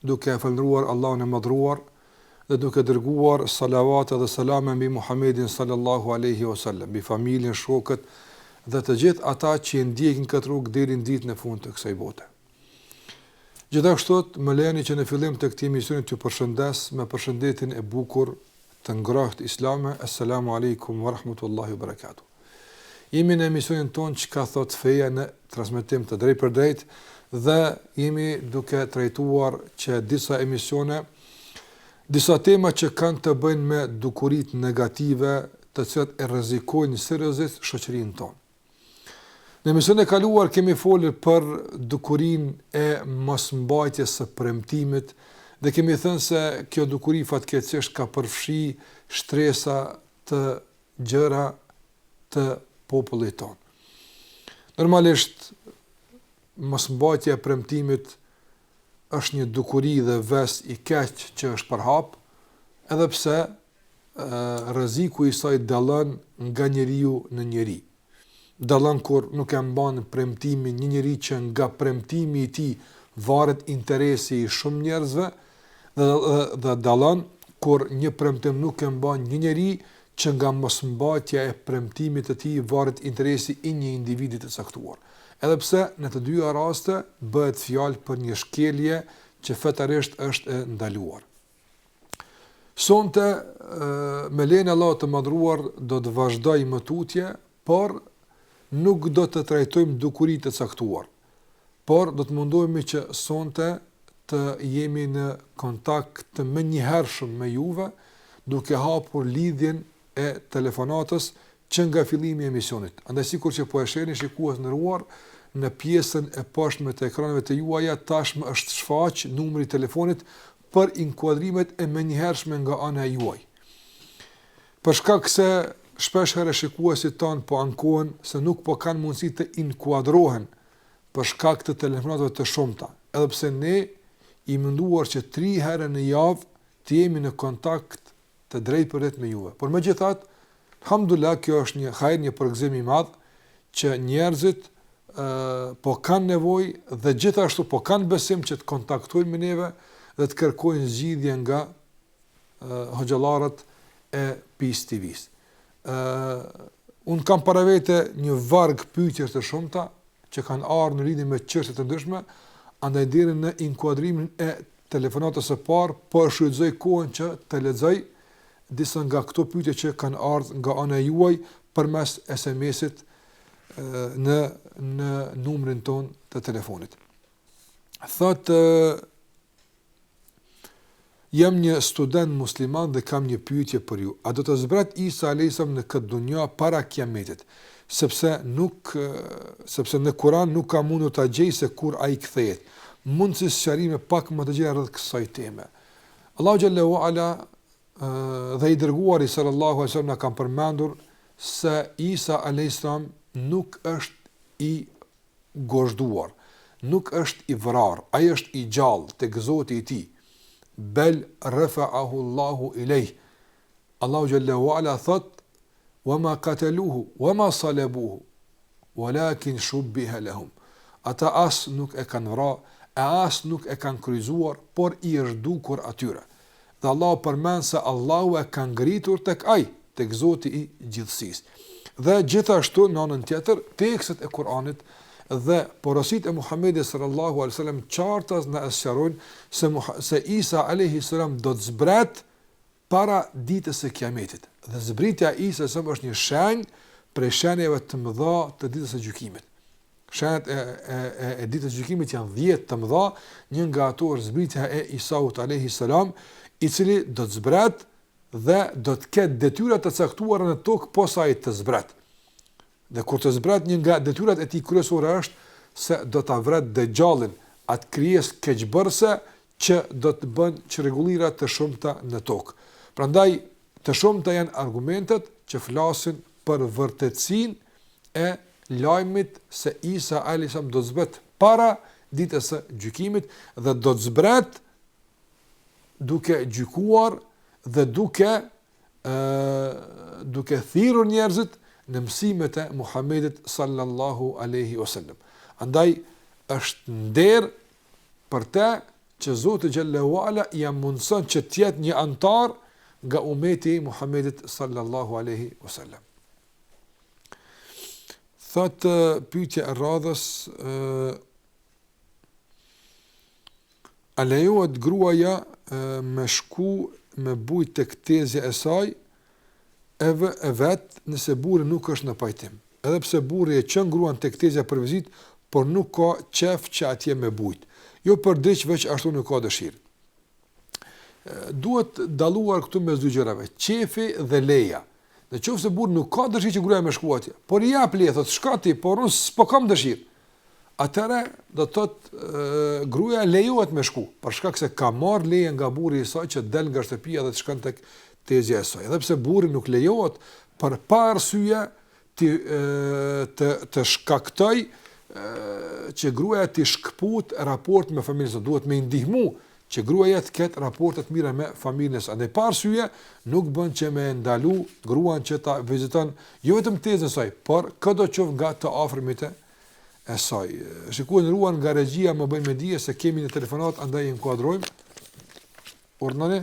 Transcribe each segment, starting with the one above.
duke e falëndëruar Allahun e Madhëruar dhe duke dërguar salavate dhe selame mbi Muhammedin sallallahu alejhi ue selem, mbi familjen, shokët dhe të gjithë ata që e ndjekin këtë rrugë deri në ditën e fundit të kësaj bote. Gjithashtu, më lejoni që në fillim të këtij emisioni t'ju përshëndes me përshëndetjen e bukur të ngrohtë islame, Assalamu alaikum wa rahmatullahi wa barakatuh. Jemi në emisionin tonë Çka thotë feja në transmetim të drejtpërdrejtë dhe jemi duke trajtuar që disa emisione disa tema që kanë të bëjnë me dukuritë negative, të cilat e rrezikojnë seriozisht shoqërinë tonë. Në emisionin e kaluar kemi folur për dukurinë e mosmbajtjes së premtimit dhe kemi thënë se kjo dukuri fatkeqësisht ka përfshi shtresa të gjera të popullit tonë. Normalisht, mosmbajtja e premtimit është një dukuri dhe ves i keq që është përhap, edhe pse rreziku i saj dallon nga njeriu në njeri. Dallon kur nuk e mban premtimin një njeri që nga premtimi i tij varet interesi i shumë njerëzve dhe dhe dallon kur një premtim nuk e mban një njeri që nga mosmbajtja e premtimit të tij varet interesi i një individi të caktuar. Edhe pse në të dyja raste bëhet fjalë për një shkelje që fetarisht është e ndaluar. Sonte me lejnë e Allahut të madhëruar do të vazhdoj më tutje, por nuk do të trajtojmë dukuri të caktuar, por do të mundohemi që sonte të jemi në kontakt të menjëhershëm me juve, duke hapur lidhjen e telefonatës që nga fillimi i emisionit. Andaj sikur që po e shehni shikues të nderuar, në pjesën e poshtme të ekraneve të juaja tashmë është shfaq numri i telefonit për inkuadrimet e menjëhershme nga ana e juaj. Për shkak se shpesh herë shikuesit tanë po ankohen se nuk po kanë mundësi të inkuadrohen për shkak të telefonatave të shumta, edhe pse ne jemi munduar që 3 herë në javë të jemi në kontakt të drejtpërdrejtë me juve. Por megjithatë, alhamdulillah, kjo është një hajr, një përgëzim i madh që njerëzit ë po kanë nevojë dhe gjithashtu po kanë besim që të kontaktojnë me neve dhe të kërkojnë zgjidhje nga ë hoxhallarët e Peace TV-s. ë Unë kam para vete një varg pyetjesh të shumta që kanë ardhur në lidhje me çështje të ndryshme, andaj deri në inkuadrimin e telefonatës së parë, po e shfrytëzoj kohën që të lexoj disa nga këto pyetje që kanë ardhur nga ana e juaj përmes SMS-it në në numrin tonë të telefonit. Thotë Jam një student musliman dhe kam një pyetje për ju. A do të zbret Isa alayhis salam në këtë dunja para kiametit? sepse nuk sepse në Kur'an nuk ka mundur ta gjej se kur ai kthehet. Mundësisht sqarime pak më të gjera rreth kësaj teme. Allahu xhalla wa ala dhe i dërguari sallallahu alaihi wasallam kanë përmendur se Isa alayhis salam nuk është i gozhduar, nuk është i vrarë, ai është i gjallë tek Zoti i tij. Bel rafa'ahu Allahu ilayh. Allahu xhalla wa ala thot: "Wa ma qataluhu wa ma salabuhu, walakin shubbiha lahum." Ata as nuk e kanë vra, e as nuk e kanë kryqëzuar, por i është dukur atyre. Dhe Allahu përmend se Allahu e ka ngritur tek Ai, tek Zoti i gjithësisë. Dhe gjithashtu në anën tjetër, tekstet e Kur'anit dhe porositë e Muhamedit sallallahu alaihi wasallam qartas na sqarojnë se Isa alayhi salam do të zbret para Ditës së Kiametit, dhe zbritja e Isa alayhis salam është një shenjë prej shenjave të mëdha të Ditës së Gjykimit. Shenjat e e e e Ditës së Gjykimit janë 10 të mëdha, një nga ato është zbritja e Isaut alayhis salam, i cili do të zbret dhe do të ketë detyra të caktuara në tokë posa ai të zbret. Dhe kur të zbret një nga detyrat e tij kryesore është se do ta vret Dejjalin, atë krijesë keqbërëse që do të bën çrregullira të shumta në tokë. Prandaj, të shumta janë argumentet që flasin për vërtetësinë e lajmit se Isa, alejhi selam, do të zbret para Ditës së Gjykimit dhe do të zbret duke gjykuar dhe duke ë duke thirrur njerëzit në mësimet e Muhamedit sallallahu alaihi wasallam. Andaj është nder për te që Zoti xhalla wa ala ia mundëson që të jetë një anëtar nga umeti i Muhamedit sallallahu alaihi wasallam. Thot pyetja e radhës ë A lejohet gruaja me shku me bujt tek tezja e saj e vet nëse burri nuk është në pajtim edhe pse burri e çon gruan tek tezja për vizitë por nuk ka qef që atje me bujt jo për diç veç ashtu nuk ka dëshirë duhet dalluar këtu mes dy gjërave qefi dhe leja Në qoftë se burri nuk ka dëshirë që gruaja me shku atje, por i jap leje, thotë, "Shko ti, por unë s'po kam dëshirë." Atëherë do të thotë gruaja lejohet me shku, për shkak se ka marrë leje nga burri i saj që del nga shtëpia dhe të shkon tek tezja e saj. Edhe pse burri nuk lejohet për pa arsye të shkaktojë që gruaja t'i shkëput raportet me familjen, duhet me i ndihmu që gruaja të ketë raporte të mira me familjen e saj. Andaj pa arsye nuk bën që me e ndalu gruan që ta viziton jo vetëm tezën e saj, por këdo që nga të afërmit e saj. Shikues të nderuar nga regjia më bëjnë me dhije se kemi një telefonatë, andaj e inkuadrojmë. Urdhëroni?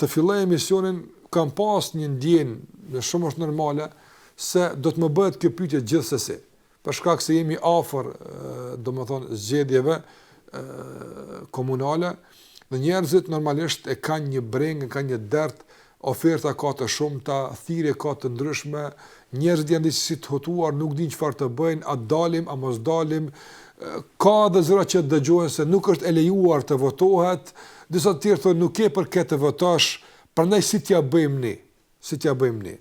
të filloj emisionin kam pas një ndjenjë, dhe shumë është normale, se do të më bëhet kjo pyetje gjithsesi. Për shkak se jemi afër, domethënë zgjedhjeve komunale, dhe njerëzit normalisht e kanë një brengë, e kanë një dert, oferta ka të shumta, thirrje ka të ndryshme, Njerëzit janë disi si të hutuar, nuk dinë çfarë të bëjnë, a dalim, a mos dalim, ka dhe zëra që dëgjohen se nuk është e lejuar të votohet, disa të tjerë thonë nuk ke për kë të votosh, prandaj si t'ia bëjmë ne, si t'ia bëjmë ne.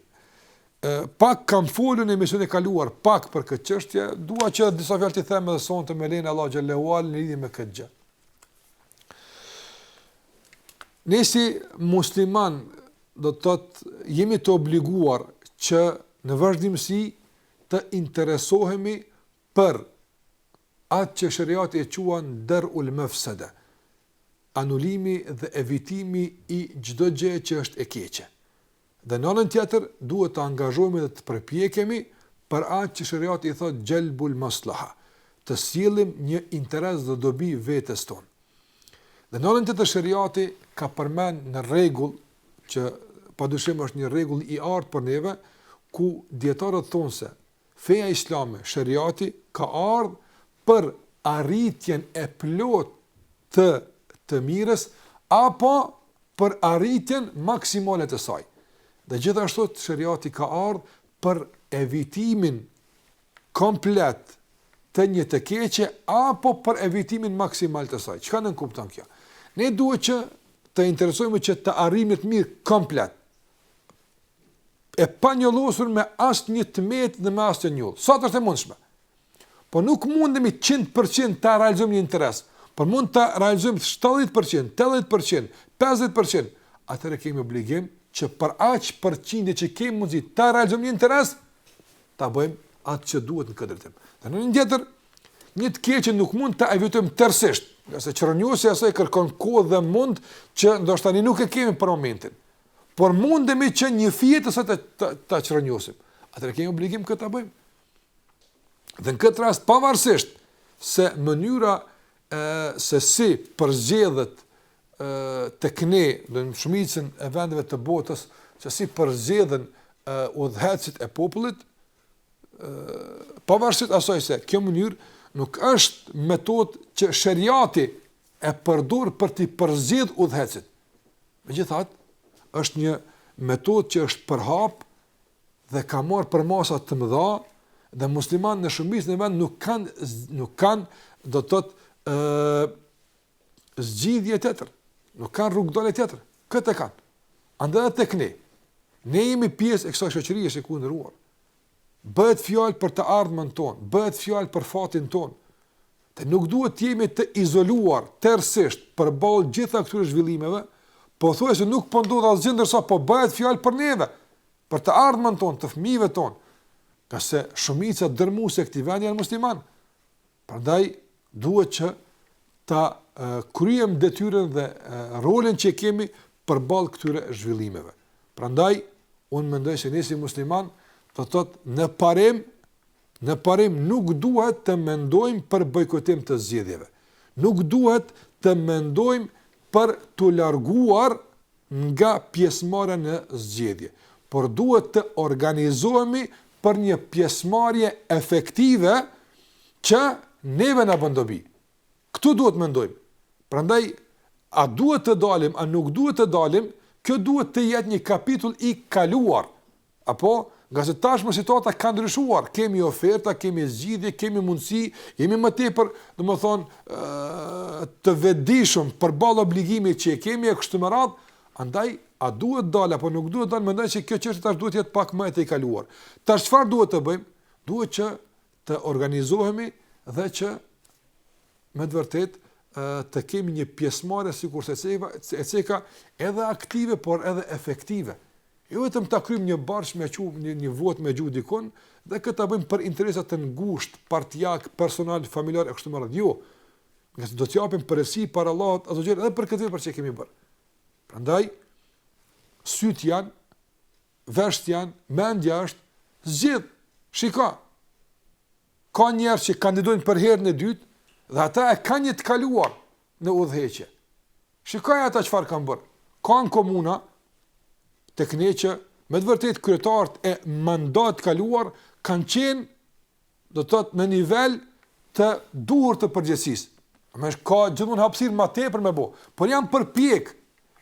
Pak kam folur në emisionin e kaluar, pak për këtë çështje, dua që disa fjalë t'i them edhe sonte me lejen e Allahut xhele ue ala në lidhje me këtë gjë. Ne si muslimanë do të thotë jemi të obliguar që në vazhdimësi të interesohemi për atë që sheriati e quan der ul mefsede, anulimi dhe evitimi i çdo gjëje që është e keqe. Dhe në anën tjetër duhet të angazhohemi dhe të përpjekemi për atë që sheriati i thotë xhelbul maslaha, të sjellim një interes dhe dobi vetes tonë. Në anën tjetër sheriati ka përmend një rregull që padyshim është një rregull i artë për neve ku dietarët thonë se feja islame, sheriati ka ardhur për arritjen e plotë të të mirës apo për arritjen maksimale të saj. Dhe gjithashtu sheriati ka ardhur për evitimin komplet të një të keqeje apo për evitimin maksimal të saj. Çka nënkupton kjo? Ne duhet që të interesohemi që të arrijmë një të mirë komplet. E panjollosur me asnjë të metë dhe me asnjë njollë. Sa të është e mundshme? Po nuk mundemi 100% të realizojmë një interes, por mund të realizojmë 70%, 80%, 50%. Atëherë kemi obligim që për aq përqindje që kemi mundësi të realizojmë një interes, ta bëjmë atë që duhet në këtë drejtim. Në anën tjetër, një të keqe nuk mund ta evitojmë tërësisht, nëse çrrënjosja e saj kërkon kohë dhe mund që ndoshta ne nuk e kemi për momentin. Por mundemi që një fije të saj ta çrrënjosim. Atëherë kemi obligim këtë ta bëjmë. Dhe në këtë rast pavarësisht se mënyra e se si përzgjedhet tek ne, dhe në shumicën e vendeve të botës, se si përzgjedhen udhëheqësit e popullit, pavarësisht asaj se kjo mënyrë nuk është metodë që sheriati e përdor për t'i përzgjedh udhëheqësit. Megjithatë, është një metodë që është përhap dhe ka marrë përmasa të mëdha dhe muslimanë në shumicën e vend nuk kanë nuk kanë do të thotë ë zgjidhje tjetër. Nuk kanë rrugëdalje tjetër. Këtë e kanë. Andaj edhe tek ne. Ne jemi pjesë e kësaj shoqërie së kundëruar. Bëhet fjalë për të ardhmen tonë, bëhet fjalë për fatin tonë. Dhe nuk duhet të jemi të izoluar tërësisht përballë gjitha këtyre zhvillimeve, pothuajse nuk po ndodh asgjë ndërsa po bëhet fjalë për neve, për të ardhmen tonë, të fëmijëve tonë, ngase shumica dërrmuese e këtij vendi janë muslimanë. Prandaj duhet që ta kryejmë detyrën dhe rolin që kemi përballë këtyre zhvillimeve. Prandaj unë mendoj se ne si muslimanë do të thotë në parim Në parim nuk duhet të mendojmë për bojkotim të zgjedhjeve. Nuk duhet të mendojmë për t'u larguar nga pjesëmarrja në zgjedhje, por duhet të organizohemi për një pjesëmarrje efektive që neve na bën dobi. Këtu duhet mendojmë. Prandaj a duhet të dalim, a nuk duhet të dalim, kjo duhet të jetë një kapitull i kaluar Apo, ngase tashmë situata ka ndryshuar, kemi oferta, kemi zgjidhje, kemi mundësi, jemi më tepër, domethënë, të vetëdijshëm përballë obligimit që e kemi e kështu me radhë, andaj, a duhet dalë, apo nuk duhet dalë, mendoj që kjo çështje tash duhet të jetë pak më e të i kaluar. Tash çfarë duhet të bëjmë? Duhet që të organizohemi dhe që me të vërtetë të kemi një pjesëmarrje sikur se ceka, e ceka edhe aktive por edhe efektive. Jo vetëm ta kryjmë një borxh me çu një, një votë me gjujt dikund dhe këtë ta bëjmë për interesa të ngushtë, partiak, personal, familjar e kështu me radhë. Jo. Ne do të japim përgjegjësi para Allahut azze ve xhel edhe për këtë vepër që kemi bërë. Prandaj sytë janë Veshtë janë, mendja është, zgjidh, shiko. Ka njerëz që kandidojnë për herën e dytë dhe ata e kanë një të kaluar në udhëheqje. Shikoj ata çfarë kanë bërë. Ka komuna tek ne që me të vërtetë kryetarët e mandatit të kaluar kanë qenë do të thotë në nivel të duhur të përgjegjësisë. Ka gjithmonë hapësirë më tepër me bë, por janë përpjek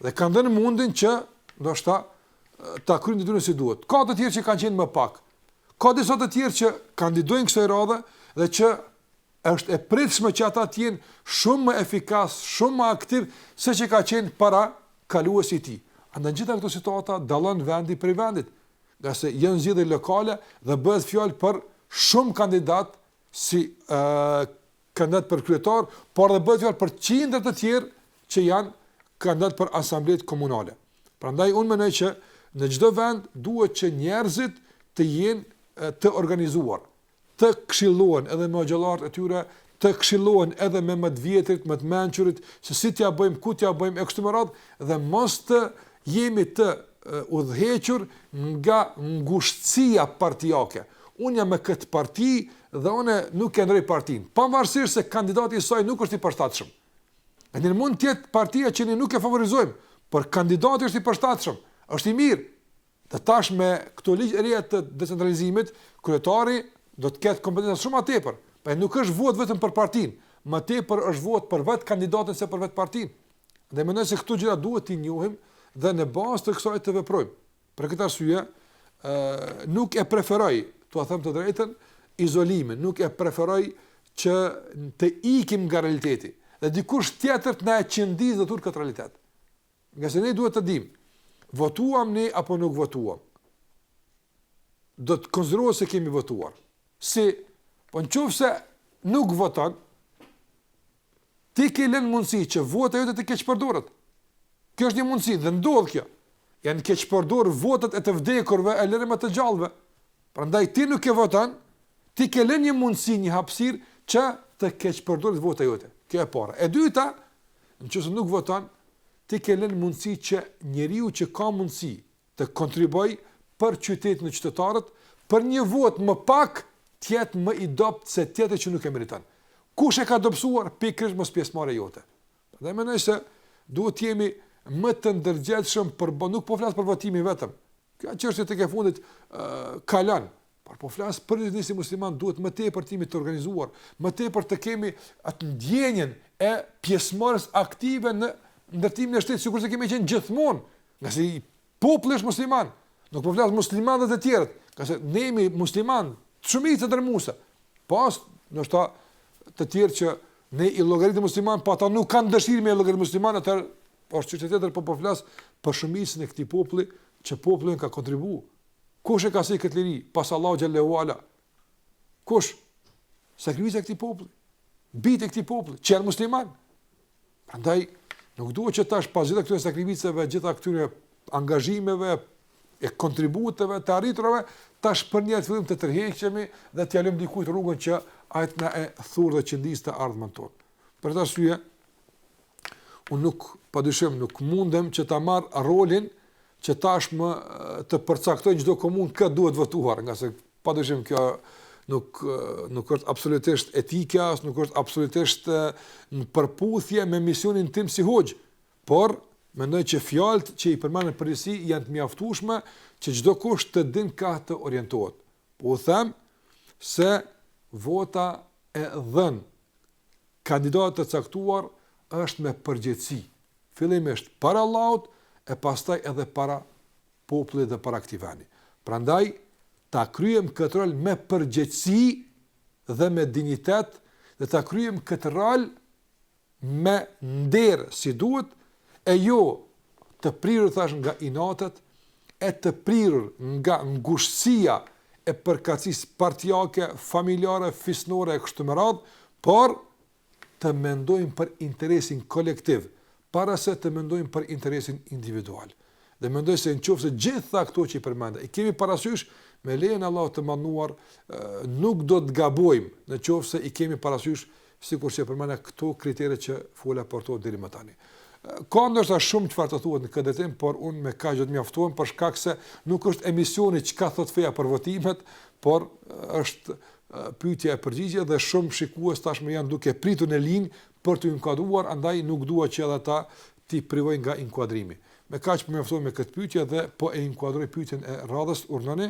dhe kanë dhënë mundin që ndoshta ta kryejnë detyrën si duhet. Ka të tjerë që kanë qenë më pak. Ka disa të tjerë që kandidojnë kësaj radhe dhe që është e pritshme që ata të jenë shumë më efikas, shumë më aktiv se çka ka qenë parakaluesi i tij. Andaj gjitha këto situata dallon vendi prej vendit. ngase janë zgjedhje lokale dhe bëhet fjalë për shumë kandidatë si ë kandidatë për kryetar, por edhe bëhet fjalë për qindra të tjerë që janë kandidatë për asambletë komunale. Prandaj unë mendoj që në çdo vend duhet që njerëzit të jenë të organizuar, të këshillohen edhe me hoxhallarët e tyre, të këshillohen edhe me më të vjetrit, më të mençurit, se si t'ia bëjmë, ku t'ia bëjmë e kështu me radhë dhe mos të jemi të udhëhequr nga ngushtësia partiake. Unë jam me këtë parti dhe unë nuk e ndroj partinë, pavarësisht se kandidati i saj nuk është i përshtatshëm. Edhe mund të jetë partia që ne nuk e favorizojmë, por kandidati është i përshtatshëm, është i mirë. Dhe tash me këto ligje të reja të decentralizimit, kryetari do të ketë kompetenca shumë më tepër. Pra nuk është votë vetëm për partinë, më tepër është votë për vetë kandidatin se për vetë partinë. Dhe mendoj se këto gjëra duhet t'i njohim dhe në bazë të kësaj të veprojmë. Për këtë arsye, ë nuk e preferoj, t'ua them të drejtën, izolimin, nuk e preferoj që të ikim nga realiteti dhe dikush tjetër të na e qëndisë këtë realitet. Ngase ne duhet ta dimë, votuam ne apo nuk votuam, do të konsiderohet se kemi votuar. Si, po në qoftë se nuk voton, ti ke lënë mundësi që vota jote të keqpërdoret. Kjo është një mundësi dhe ndodh kjo. Janë keqpërdorë votat e të vdekurve e lëre më të gjallëve. Prandaj ti nuk e voton, ti ke lënë një mundësi, një hapësirë që të keqpërdoret vota jote. Kjo e para. E dyta, në qoftë se nuk voton, ti ke lënë mundësi që njeriu që ka mundësi të kontribuojë për qytetin e qytetarët, për një votë më pak të jetë më i dobët se tjetri që nuk e meriton. Kush e ka dobësuar pikërisht mospjesëmarrja jote. Dhe mendoj se duhet të jemi më të ndërgjegjshëm për,, nuk po flas për votimin vetëm. Kjo çështje tek e fundit ë kalon, por po flas për ne si musliman duhet më tepër të jemi të organizuar, më tepër të kemi atë ndjenjën e pjesëmarrjes aktive në ndërtimin e shtetit sikurse kemi qenë gjithmonë, ngase Populli është musliman. Nuk po flas musliman dhe të tjerët, se ne jemi musliman, shumica dërmuese. Pas, do të thotë të tjerë që ne i llogarisim musliman, po ata nuk kanë dëshirë me u llogarit musliman, atëherë është çështje tjetër, po po flas për shumicën e këtij populli që populli ka kontribuar. Kush e ka sjell këtë liri, pas Allahut xhel-le ue ala, Kush? Sakrifica e këtij populli. Bijtë e këtij populli. Që janë musliman. Prandaj, nuk duhet që tash pas gjitha këtyre sakrificave, gjitha këtyre angazhimeve, e kontributeve, të arriturave, tash përnjëherë të fillojmë të tërheqemi dhe t'ia lëmë dikujt rrugën që ai të na e thurë dhe qëndisë të ardhmen tonë. Për këtë arsye, unë nuk, pa dyshim, nuk mundem që ta marr rolin që tashmë të përcaktoj në çdo komunë kë duhet votuar, ngase pa dyshim kjo nuk nuk është absolutisht etike, as nuk është absolutisht në përputhje me misionin tim si hoxhë. Por mendoj që fjalët që i përmenda në përgjithësi janë të mjaftueshme që çdokush të dijë kah të orientohet. Po u them se vota e dhënë kandidatit të caktuar është me përgjegjësi, fillimisht para Allahut e pastaj edhe para popullit dhe para këtij vendi. Prandaj ta kryejmë këtë rol me përgjegjësi dhe me dinjitet dhe ta kryejmë këtë rol me nder si duhet, e jo të prirur thashë nga inatet e të prirur nga ngushtësia e përkatësisë partiake, familjare, fisnore e kështu me radhë, por të mendojmë për interesin kolektiv para se të mendojmë për interesin individual. Dhe mendoj se në qoftë se gjitha këto që i përmenda, i kemi parasysh me lejen e Allahut të madhëruar, nuk do të gabojmë në qoftë se i kemi parasysh Sikurse i përmenda këto kriteret që fola për to deri më tani. Ka ndoshta shumë çfarë të thuhet në këtë drejtim, por unë me kaq do të mjaftohem për shkak se nuk është emisioni çka thotë feja për votimet, por është pyetje e përgjigje dhe shumë shikues tashmë janë duke pritur në linjë për t'u inkuadruar, andaj nuk dua që edhe ata t'i privoj nga inkuadrimi. Me kaq po mjaftohem me këtë pyetje dhe po e inkuadroj pyetjen e radhës urdhëroni.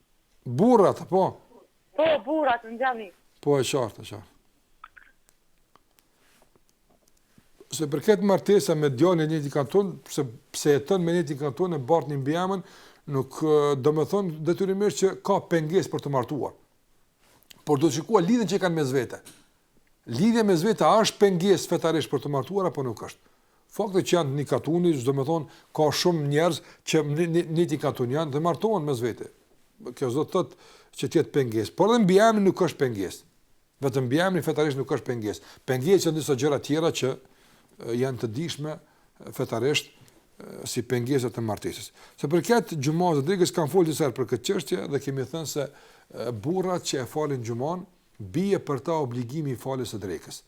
Burrat, po. Po, burrat në xhami. Po e qartë, e qartë. Se për këtë martesa me djallin e njëti kanton, se pse e tënë me njëti kanton e bartë një mbjemën, nuk domethënë detyrimisht që ka pengesë për t'u martuar. Por duhet shikuar lidhjen që kanë mes vete. Lidhja mes vete a është pengesë fetarisht për t'u martuar, apo nuk është? Fakti që janë të një katuni, s'do të thonë ka shumë njerëz që një katuni janë dhe martohen mes vete. Kjo s'do të thotë që të jetë pengesë, por edhe mbiemri nuk është pengesë. Vetëm mbiemri fetarisht nuk është pengesë. Pengesë janë disa gjëra tjera që janë të dishme fetarisht si pengesa të martesës. Se për këtë xhuma edhe drekë kam folur disa herë për këtë çështje dhe kemi thënë se burrat që e falin xhumanë bie për ta obligimi i faljes së drekës.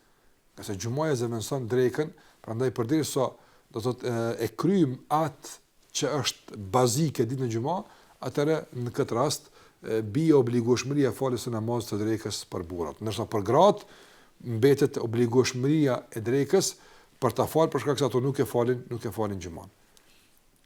Nga se xhumaja zëvendëson drekën, prandaj përderisa do thotë e kryjm atë që është bazike ditën e xhuma, atëherë në këtë rast bie obligueshmëria e faljes së namazit të drekës për burrat, ndërsa për gratë mbetet obligueshmëria e drekës për ta falë për shkak se ato nuk e falin, nuk e falin xhuman.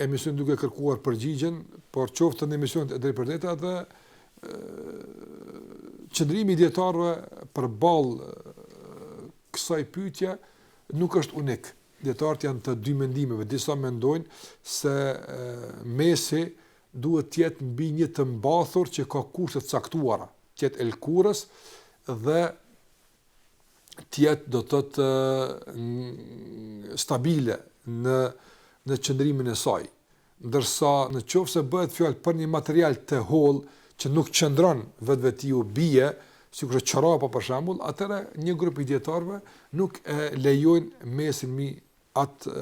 emision duke kërkuar përgjigjen, po qoftë në emisionet e drejtpërdrejta dhe qëndrimi i dietarëve përballë kësaj pyetje nuk është unik. Dietarët janë të dy mendimeve, disa mendojnë se mes'hi duhet të jetë mbi një të mbathur që ka kushte të caktuara, të jetë e lëkurës dhe të jetë do të thotë stabile në në qëndrimin e saj, ndërsa në qoftë se bëhet fjalë për një material të hollë që nuk qëndron vetvetiu bie, sikurse çorapa për shembull, atëra një grup i dietarëve nuk e lejojnë mes'hin mbi atë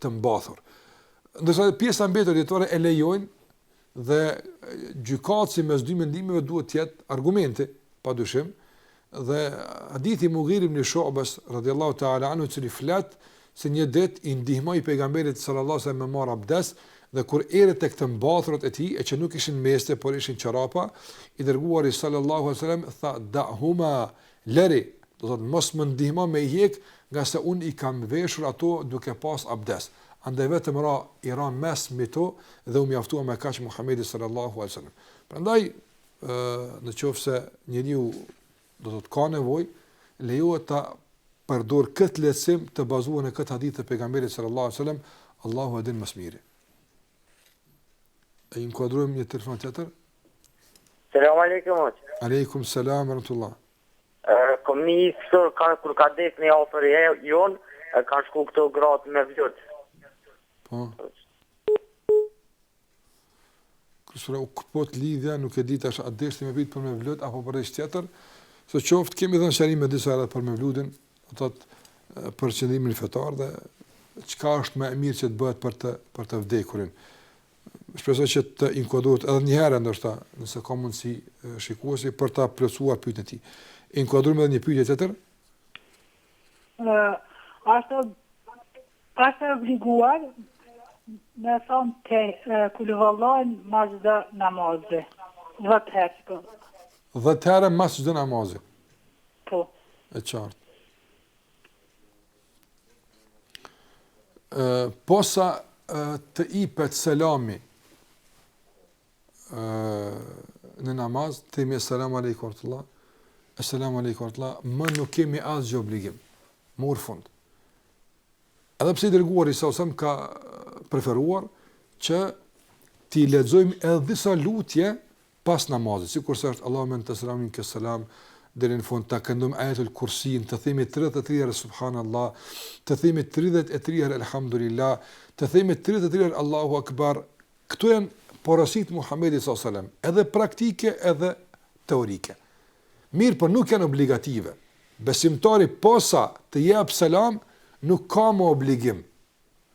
të mbathur. Ndërsa pjesa e mbetur e dijetarëve e lejojnë Dhe gjykatësi mes dy mendimeve duhet të jetë argumenti, padyshim. Dhe hadithi i Mughire ibn Shu'bas radhiyallahu ta'ala anhu i cili flet se një ditë i ndihmoi pejgamberit sallallahu alaihi wasallam me marr abdes dhe kur erdhi tek të mbathurat e tij e që nuk ishin meste por ishin çorapa, i dërguari sallallahu alaihi wasallam tha da'huma Lëri, do të thotë mos më ndihmo me i hek, nga se unë i kam veshur ato duke pas abdes. Andaj vetëm ra i ra mes'h mbi to dhe u mjaftua me kaq Muhamedi sallallahu alaihi wasallam. Prandaj, ë në qoftë se njeriu do të thotë ka nevojë, lejohet ta përdor këtë lehtësim të bazuar në këtë hadith të pejgamberit sallallahu alaihi wasallam, Allahu e din më së miri. E inkuadrojmë një telefon tjetër. Selam aleikum hoxhë. Aleikum selam rahmetullah. Kom një his këto ka kur ka dek një e afërt e jon, e ka shku këto gratë mevlud. Po. Kështu u këput lidhja, nuk e di tash a deshti me pyt për mevlud apo për diçka tjetër. Sidoqoftë kemi dhënë sqarime disa herë për mevludin, do thotë për qëndrimin fetar dhe çka është më e mirë që të bëhet për të për të vdekurin. Shpresoj që të inkuadrohet edhe një herë ndoshta, nëse ka mundësi shikuesi për ta plotësuar pyetjen e tij. Inkuadrojmë edhe një pyetje tjetër. Ë, është është obliguar me thanë te kulhuvallahin mas çdo namazi. 10 herë po. 10 herë mas çdo namazi. Po. E qartë. posa të ipet selami në namaz, themi esselamu alejkum rahmetullah, esselamu alejkum rahmetullah, më nuk kemi asgjë obligim, merr fund. Edhe pse i dërguari sallallahu alejhi ve selem ka preferuar që t'i lexojmë edhe disa lutje pas namazit, sikurse është Allahumma ente selam minke selam deri në fund, ta këndojmë ajetul kursinë, të themi 33 herë subhanallah, të themi 33 herë elhamdulillah, të themi 33 herë Allahu akbar. Këto janë porositë e Muhamedit sallallahu alajhi wasallam, edhe praktike edhe teorike. Mirëpo nuk janë obligative. Besimtari posa të jep selam nuk ka më obligim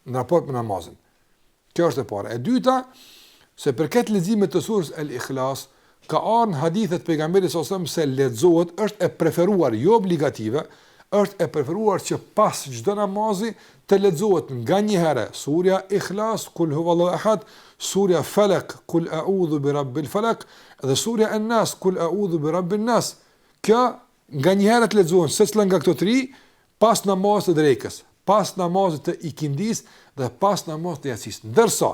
në raport me namazin. Kjo është e para. E dyta, sa i përket leximit të surës El Ikhlas ka ardhur në hadithe të pejgamberit sallallahu alejhi ve selem se lexohet është e preferuar jo obligative, është e preferuar që pas çdo namazi të lexohet nga një herë surja Ikhlas kul huwallahu ahad, surja Falak kul a'udhu bi rabbil falak dhe surja An-Nas kul a'udhu bi rabbin nas. Kjo Nga një herë të lexohen secila nga këto tri pas namazit të drekës, pas namazit të ikindisë dhe pas namazit të jacisë. Ndërsa,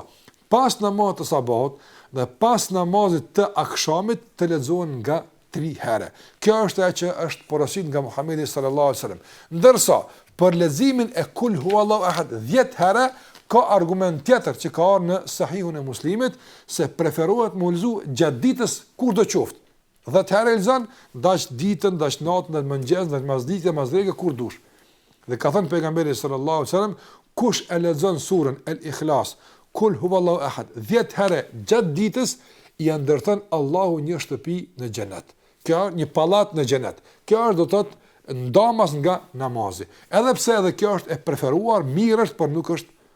pas namazit të sabahut dhe pas namazit të akshamit të lexohen nga tri herë. Kjo është ajo që është porositur nga Muhamedi sallallahu alaihi wasallam. Ndërsa, për leximin e Kul huwallahu ahad 10 herë ka argument tjetër që ka ardhur në Sahihun e Muslimit se preferohet me u lexu gjatë ditës kurdo qoftë, Dhjetë herë e lexon, dash ditën, dash natën, dash mëngjes, dash mas dite, mas dreke, kur dush. Dhe ka thënë pejgamberi sallallahu alaihi wasallam, kush e lexon surën El-Ikhlas, Kul huwallahu ahad, 10 herë gjatë ditës ia ndërton Allahu një shtëpi në xhenet. Kjo është një pallat në xhenet. Kjo është do të thotë ndamas nga namazi. Edhe pse edhe kjo është e preferuar, mirë është, por nuk është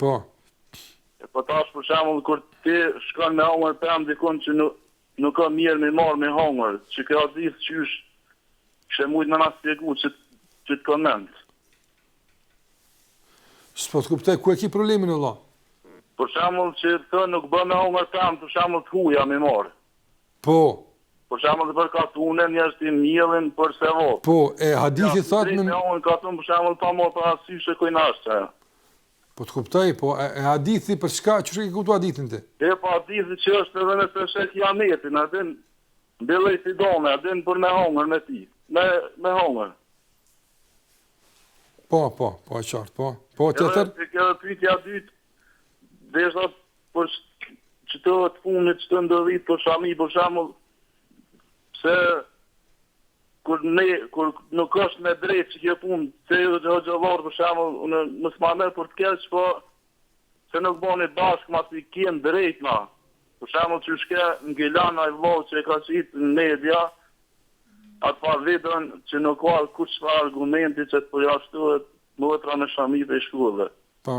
Po. E po tash për shembull kur ti shkon me hongër pemë dikund që nuk nuk ka mirë me marr me hongër, a ka hadith qysh kishe mujt me na spjegu që qat koment. S'po të kuptoj ku e ke problemin o vëlla. Për shembull që thon nuk bën me hongër pemë, për shembull të huja me marr. Po. Për shembull nëpër katune njerëzit i mjellin për sevap. Po, e hadithi thotë me. Në katun për shembull pa marr parasysh se e kujna është. Po të kuptoj, po e, e hadithi për çka, qysh e ke kuptuar hadithin ti? E po hadithi që është edhe nëse sheh kiametin, a din mbille një fidan, a din për me hongër me ti, me me hongër. Po, po, po e qartë, po. Po tjetër. Edhe kjo pyetja e dytë, desha Për çdo pune, çdo ndodhi, për shami për shembull, pse kur ne, kur nuk është me drejtë që kjo punë, pse ju hoxhallarë për shembull, mos ma merr për të keq, po pse nuk bani bashkë masi kemi drejtë na, për shembull qysh ke ngilan ai vllau që e ka qit në media atë videon që nuk ka kurrfarë argumenti që të përjashtohet motra me shami prej shkolle. Po.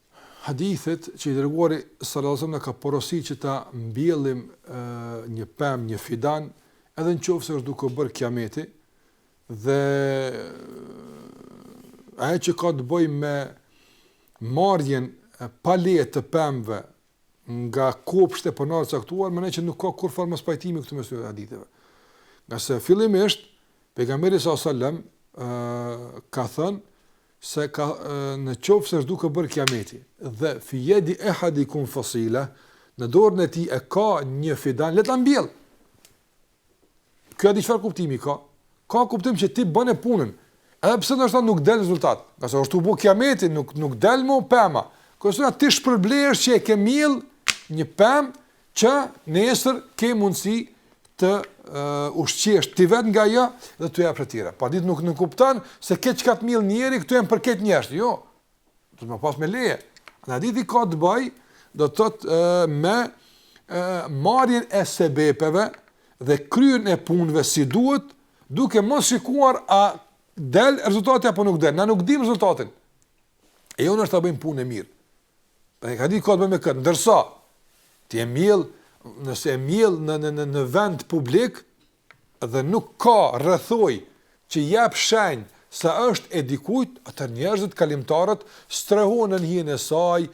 hadithit që i dërguari sallallahu alajhi wasallam na ka porositur që ta mbjellim një pemë, një fidan, edhe në qoftë se është duke u bërë kiameti dhe ajo që ka të bëjë me marrjen e pa leje të pemëve nga kopshte e pronarë të caktuar, mendoj që nuk ka kurrfarë mospajtimi këtu mes tyre haditheve. Ngase fillimisht, pejgamberi s.a.s. ka thënë, se në qoftë se është duke u bërë kiameti dhe fi yadi ahadikum fasila në dorën e tij e ka një fidan le ta mbjell kjo a di çfarë kuptimi ka ka kuptim që ti bëne punën edhe pse ndoshta nuk del rezultat ngase është u bë kiameti nuk nuk del më pema kësisoj ti shpërblehesh që e ke mjell një pemë Që nesër ke mundësi të ushqesh ti vetë nga ajo dhe të japësh të tjerëve. Po hadithi nuk nënkupton se krejt çka të mjellë njeri, këtu janë për krejt njerëzit. Jo, do me pas me leje. Hadithi ka të bëjë, do të thotë me marrjen e sebepeve dhe kryerjen e punve si duhet, duke mos shikuar a del rezultati apo nuk del. Na nuk dim rezultatin. E jona është ta bëjmë punën e mirë. Pra hadithi ka të bëjë me këtë, ndërsa, ti e mjell, nëse e mjell në, në, në, në vend publik, dhe nuk ka rrethojë që jep shenjë se është e dikujt, atëherë njerëzit kalimtarët strehohen nën hijen e saj,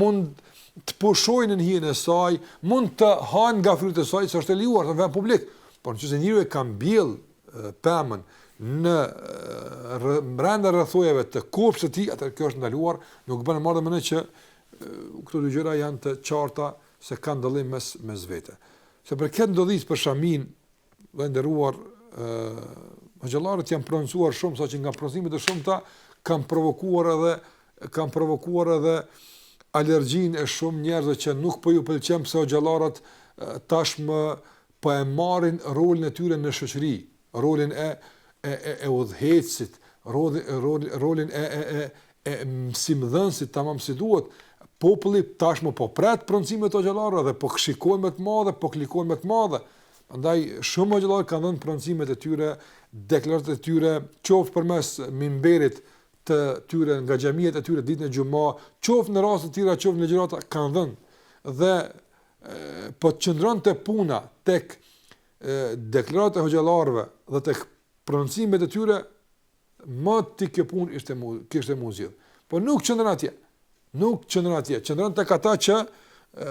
mund të pushojnë nën hijen e saj, mund të hanë nga frytet e saj, se është e lejuar, në vend publik. Por në qoftë se njeriu e ka mbjell pemën brenda rrethojave të kopshtit të tij, atë kjo është ndaluar, nuk bën. Domethënë që këto dy gjëra janë të qarta se kanë dallim mes vete. Se për këtë ndodhis për shaminë të nderuar hoxhallarët janë prononcuar shumë saqë nga prononcimet e shumta kanë provokuar edhe kanë provokuar edhe alergjinë e shumë njerëzve që nuk po ju pëlqen pse hoxhallarët tashmë po e marrin rolin e tyre në shoqëri, rolin e e e e udhëheqësit, rolin rol, rolin e e e e mësimdhënësit tamam si duhet, populli tashmë po pret prononcimet e hoxhallarëve dhe po shikojnë me të madhe, po klikojnë me të madhe. Prandaj shumë hoxhallarë kanë dhënë prononcimet e tyre, deklaratat e tyre, qoftë përmes mimberit të tyre nga xhamitë e tyre ditën e xhuma, qoftë në raste të tjera, qoftë në gjëra kanë dhënë dhe po të qëndronte puna tek deklaratat e hoxhallarëve dhe tek prononcimet e tyre, moti kjo punë ishte mu, kishte m'u zgjidh. Po nuk qëndron atje, nuk qëndron atje, qëndron tek ata që e,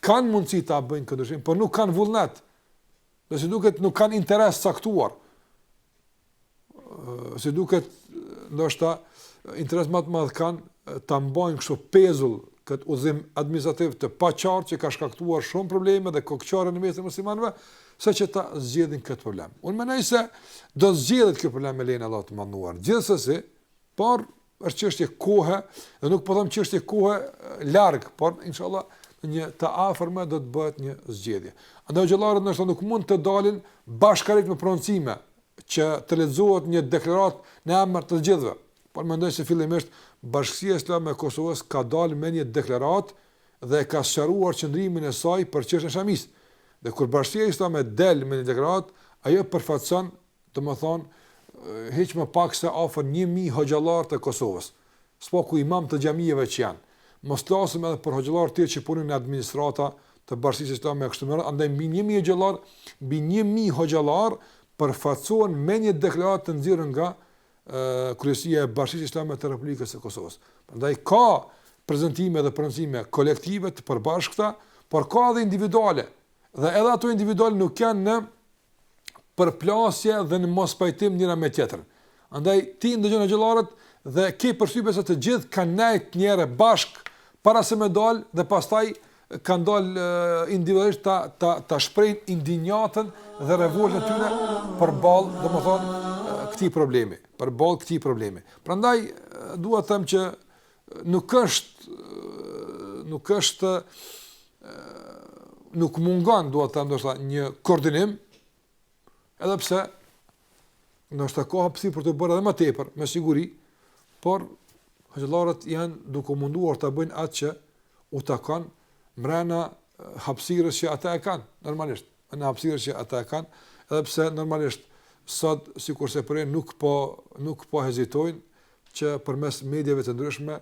kanë mundësi ta bëjnë këtë ndryshim, po nuk kanë vullnet, ose si duket nuk kanë interes të caktuar. si duket ndoshta interes më të madh kanë ta mbajnë kështu pezull këtë udhëzim administrativ të paqartë që ka shkaktuar shumë probleme dhe kokëçarje në mesin e muslimanëve, se që ta zgjidhin këtë problem. Unë mendoj se do zgjidhet ky problem me lejen e Allahut të madhëruar. Gjithsesi, por Është çështje kohe, dhe nuk po them çështje kohe larg, por inshallah në një të afërme do të bëhet një zgjidhje. Andaj hoxhallarët ndoshta nuk mund të dalin bashkërisht me prononcime që të lexohet një deklaratë në emër të të gjithëve. Por mendoj se fillimisht Bashkësia Islame e Kosovës ka dalë me një deklaratë dhe ka sqaruar qëndrimin e saj për çështjen e shamisë. Dhe kur Bashkësia Islame del me një deklaratë, ajo përfaqëson Domethënë, hiq më pak se afër një mijë hoxhallarë të Kosovës, së paku imamë të xhamive që janë. Mos të flasim edhe për hoxhallarë të tjerë që punojnë në administrata të Bashkësisë Islame e kështu me radhë, andaj mbi një mijë hoxhallarë, mbi një mijë hoxhallarë përfaqësohen me një deklaratë të nxjerrë nga Kryesia e Bashkësisë Islame të Republikës së Kosovës. Prandaj ka prezantime dhe prononcime kolektive të përbashkëta, por ka edhe individuale, Dhe edhe ato individuale nuk janë në përplasje dhe në mospajtim njëra me tjetrën. Andaj, ti ndëgjon hoxhallarët dhe ke përshtypje se të gjithë kanë nejtë njëherë bashkë para se me dalë dhe pastaj kanë dalë individualisht ta, ta, ta shprehin indinjatën dhe revoltën e tyre përballë domethënë këtij problemi, përballë këtij problemi. Prandaj, dua të them që nuk është nuk është nuk mungon dua të them ndoshta një koordinim edhe pse ndoshta ka hapësi për të bërë edhe më tepër me siguri por hoxhallarët janë duke munduar të bëjnë atë që u takon mrena hapësirës që ata e kanë normalisht në hapësirën që ata e kanë edhe pse normalisht sot sikurse për nuk po nuk po hezitojnë që përmes mediave të ndryshme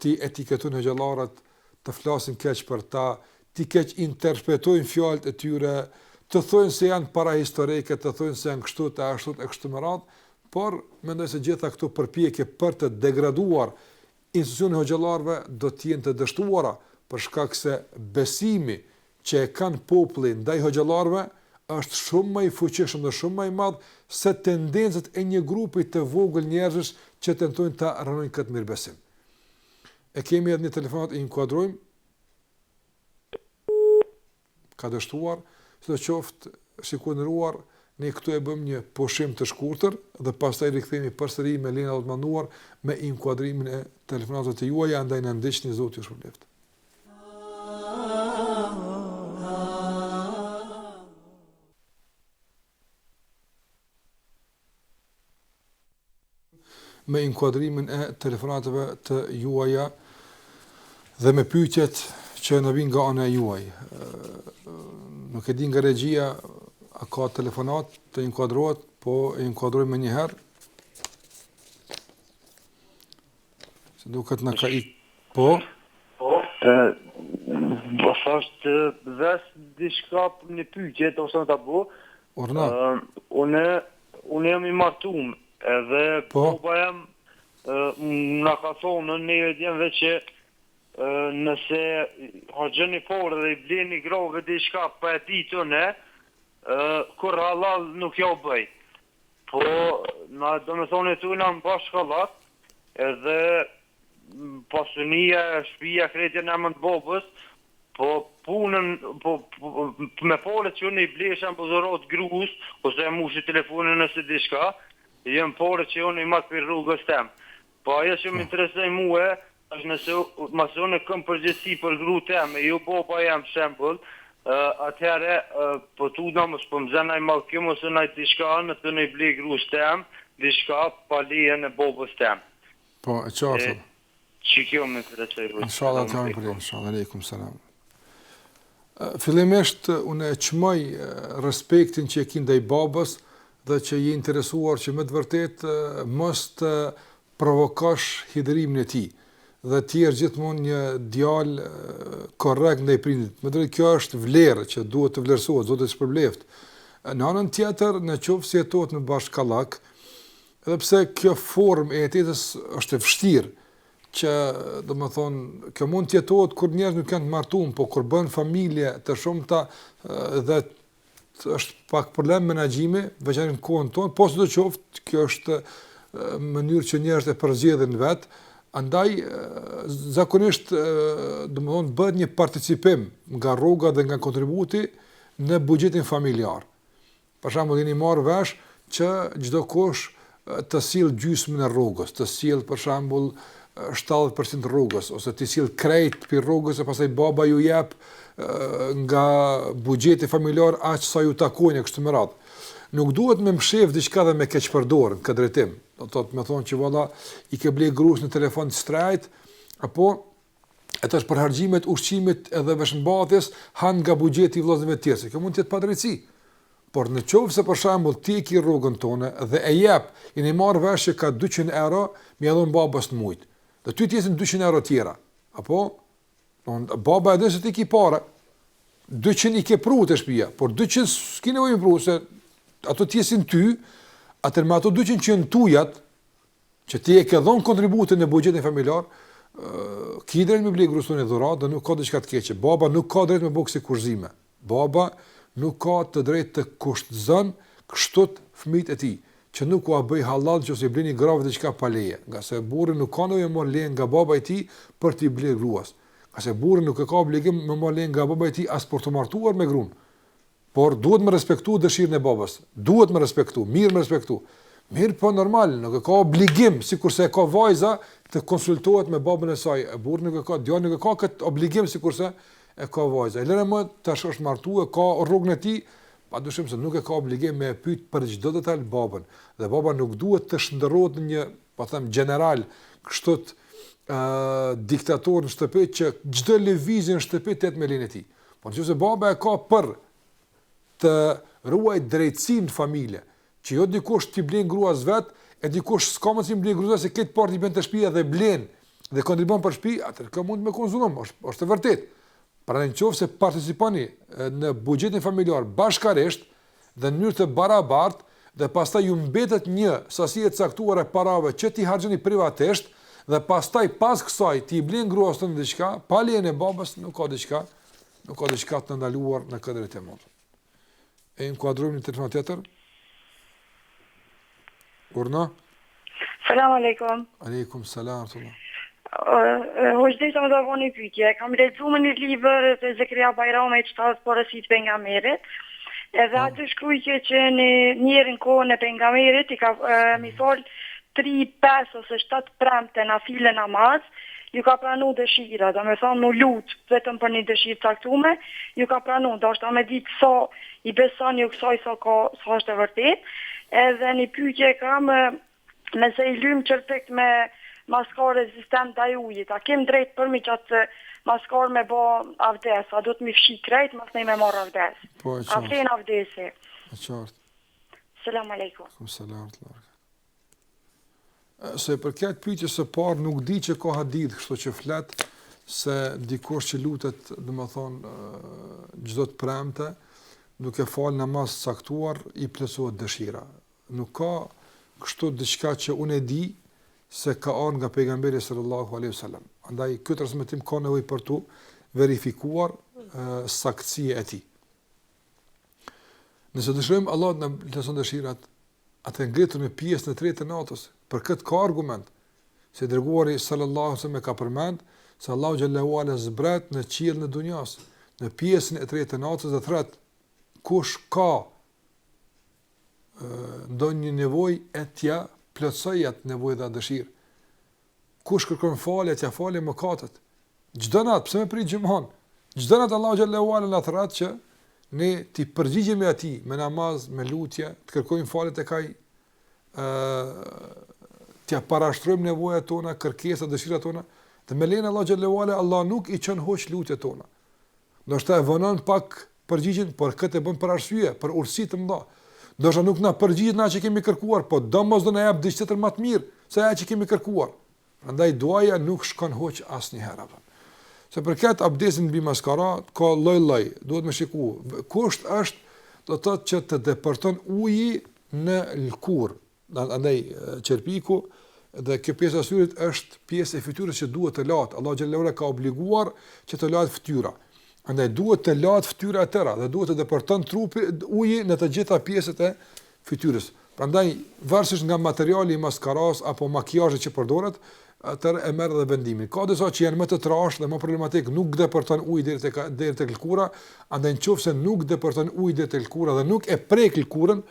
t'i etiketojnë hoxhallarët, të flasin keq për ta, t'i keqinterpretojnë fjalët e tyre, të thonë se janë parahistorikë, të thonë se janë kështu e ashtu e kështu me radhë, por mendoj se gjitha këto përpjekje për të degraduar institucionin e hoxhallarëve do të jenë të dështuara për shkak se besimi që e kanë populli ndaj hoxhallarëve është shumë më i fuqishëm dhe shumë më i madh se tendencat e një grupi të vogël njerëzish që tentojnë ta rrënojnë këtë mirëbesim. E kemi edhe një telefonatë, e inkuadrojmë. ka dështuar, sidoqoftë shikues të nderuar ne këtu e bëjmë një pushim të shkurtër dhe pastaj rikthehemi përsëri me lejen e të Madhëruarit me inkuadrimin e telefonatave tuaja andaj na ndiqni Zoti ju shpërbleftë. me inkuadrimin e telefonatave tuaja dhe me pyetjet që na vijnë nga ana e juaj. Nuk e di nga regjia a ka telefonatë të inkuadrohet, po e inkuadrojmë menjëherë. Se duket na ka ik... Po? Po? E, po deshta të ves diçka për një pyetje, ose me ta bo. Urdhno? E, unë, unë jam i martum, edhe po? baba jem na ka thonë neve djemve që, nëse harxhoni pare dhe i bleni grave diçka pa e ditë unë, kurrë halal nuk jau bëj. Po, na domethënë jetojna në bashkëllak, edhe pasunia, shpija krejt janë në emër të babës, po punën, po me paret që unë i blesha një dhuratë gruas, ose e mushi telefonin ose diçka, janë paret që unë i marr prej rrogës tem. Po ajo që më interesoi mue është nëse masi unë kam përgjegjësi për gru tem e jo baba jem shembull atëhere po tutna mos po më zë naj mallkim ose naj diçka me i ble grus tem diçka pa lejen e babës tem Po e qartë Qe kjo më interesoi vëlla. Inshallah të japim përgjigje inshallah. Alejkum selam. Fillimisht unë e çmoj respektin që e ke ndaj babës, dhe që je interesuar që me të vërtetë mos të provokosh hidhërimin e tij dhe të jesh gjithmonë një djalë korrekt ndaj prindit. Me drejt kjo është vlerë që duhet të vlerësohet, Zoti të shpërbleftë. Në anën tjetër, në qoftë se jetohet në bashkallak, edhe pse kjo formë e jetesës është e vështirë që, domethënë, kjo mund të jetohet kur njerëzit nuk janë të martuar, por kur bëhen familje të shumta dhe është pak problem menaxhimi, veçan në kohën tonë, po sido qoftë, kjo është mënyrë që njerëzit e përzjedhin vetë, andaj zakonisht domethënë bëhet një participim nga rroga dhe nga kontributi në buxhetin familjar. Për shembull, jeni marrë vesh që çdokush të sjellë gjysmën e rrogës, të sjellë për shembull shtatëdhjetë për qind të rrogës ose ta sjellë krejt pi rrogës e pastaj baba ju jep nga buxheti familjar aq sa ju takojnë e kështu me radhë. Nuk duhet me mshef diçka dhe me keqpërdor në këtë drejtim. Domethënë që valla i ke blerë gruas një telefon të shtrenjtë apo e tash për harxhimet e ushqimit edhe veshmbathjes han nga buxheti i vëllezërve të tjerë. Kjo mund të jetë padrejtësi. Por në qoftë se për shembull ti e ki rrogën tonde dhe e jep, jeni marrë vesh që ka 200 euro, me ia dhonë babës në muj. Dhe ty t'jesin 200 euro tjera. Apo, në, baba e di se ti ki pare, 200 i ke pru te shpia, por 200 s'ki nevojë me pru, se ato t'jesin ty, atëherë me ato 200 që janë tujat, që ti e ke dhënë kontributin në buxhetin familjar, ki drejt me ble grus një dhuratë dhe nuk ka diçka të keqe. Baba nuk ka drejt me bo kësi kufizime. Baba nuk ka të drejt të kushtëzon kështu fmijët e tij, që nuk ua bëj hallall nëse i blini grave diçka pa leje, ngase burri nuk ka nevojë me marr leje nga baba i tij për t'i ble gruas. Ngase burri nuk e ka obligim me marr leje nga baba i tij as për t'u martuar me grun. Por duhet me respektu dëshirën e babës. Duhet me respektu, mirë me respektu. Mirëpo normal, nuk e ka obligim, sikurse e ka vajza, të konsultohet me babën e saj. E burri nuk e ka, djali nuk e ka këtë obligim, sikurse e ka vajza. E lëre më tash është martu, e ka rrogën e tij, pa dyshim se nuk e ka obligim me e pytë për çdo detal babën. Dhe baba nuk duhet të shndërrohet në një, po themi, gjeneral, kështu, diktator në shtëpi, që çdo lëvizje në shtëpi të jetë me lejen e tij. Po në qoftë se baba e ka për të ruajt drejtësinë në familje, që jo dikush t'i blen gruas vet, e dikush s'ka mundësi të blejë gruas se krejt paret i bjen te shtëpia dhe blen dhe kontribuon për shtëpi, atëherë kjo mund të merr kuptim, është e vërtetë. Pra në qoftë se participoni në buxhetin familjar bashkarisht, dhe në mënyrë të barabart dhe pastaj ju mbetet një sasi e caktuar e parave që t'i harxhoni privatisht dhe pastaj pas kësaj ti i blen gruas tënde diçka pa lejen e babës nuk ka diçka nuk ka diçka të ndaluar në këtë drejtim. E inkuadrojmë një telefon tjetër. Urdhno? Selam alejkum. Alejkum selam, rahmetullah. Hoxhë deshta me dërgu një pytje. Kam lexu në një libër të Zekerija Bajramit qeto porositë e pejgamerit. Edhe po. aty shkrujke që një njeri në kohën e pejgamerit i ka e, me i fal 3, 5 ose 7 premte nafile namaz ju ka pranu dëshira, domethonë m'u lut vetëm për një dëshirë t'caktume, ju ka pranu, deshta me ditë sa I besoni ju ksaj sa ka sa është e vërtetë. Edhe ni pyetje e kam nëse i lyjmë qerpikt me maskar rezistent ndaj ujit a kem drejt për mi qat maskar me ba avdes a duhet mi fshi krejt masnej me marr avdes po, a vlen avdesi e qartë selam alejkum selam Sa i përket pyetjes së parë, nuk di që ka hadith kështu që flet se dikush që lutet, domethon, çdo të premte, duke fal namaz të caktuar, i plotësohet dëshira. Nuk ka kështu diçka që unë e di se ka ardhur nga pejgamberi sallallahu alaihi wasallam. Andaj ky transmetim ka nevojë për t'u verifikuar saktësia e tij. Nëse dëshirojmë Allahu t'na plotëson dëshirat, atëherë ngritu në pjesën e tretë të natës. Për këtë ka argument se i dërguari sallallahu alaihi wasallam ka përmend se Allahu xhel-le ue ala zbret në qiellin e dunjas në pjesën e tretë të natës dhe thrret kush ka ndonjë nevojë e t'ia plotësoj atë nevojë dhe dëshirë. Kush kërkon falje, t'ja fal mëkatet. Çdo natë, pse me prit xhuman? Çdo natë Allahu xhel-le ue ala na thrret që ne t'i përgjigjemi atij me namaz, me lutje, të kërkojmë falje tek ai, ë t'ja parashtrojmë nevojat tona, kërkesat, dëshirat tona. Dhe me lejen e Allahut xhel-le ue ala, Allah nuk i çon huq lutjet tona. Ndoshta e vonon pak përgjigjen, por këtë e bën për arsye, për urtësi të mëdha. Ndoshta nuk na përgjigjet në atë që kemi kërkuar, po domosdo na jep diçka tjetër më të mirë se ajo që kemi kërkuar. Prandaj duaja nuk shkon huq asnjëherë apo. Sa i përket abdesit mbi maskara ka lloj-lloj, duhet me shiku. Kusht është do të thotë që të depërton uji në lëkurë. Andaj qerpiku dhe kjo pjesë e syrit është pjesë e fytyrës që duhet të lahet. Allahu xhelle ue ala ka obliguar që të lahet fytyra. Andaj duhet të lahet fytyra e tëra dhe duhet të depërton trupi uji në të gjitha pjesët e fytyrës. Prandaj varësisht nga materiali i maskaras apo makijazhit që përdoret, atë e merr edhe vendimin. Ka disa që janë më të trashë dhe më problematik, nuk depërton uji deri tek deri tek lëkura, andaj nëse nuk depërton uji deri tek lëkura dhe nuk e prek lëkurën,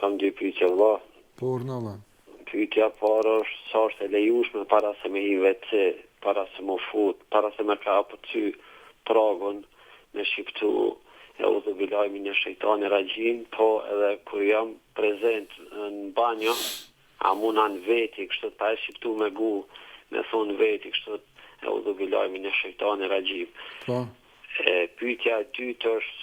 Kam dy pyetje vëlla. Po urdhëno. Pyetja e parë është sa është e lejushme para se me hi n'wc, para se mu fut, para se me kapërcy pragun me shqiptu Eudhubilahi mine shejtani raxhim po edhe kur jam prezent në banjo a munan veti kështu pa e shqiptu me gojë me thonë veti kështu Eudhubilahi mine shejtani raxhim. Po. E pyetja e dytë është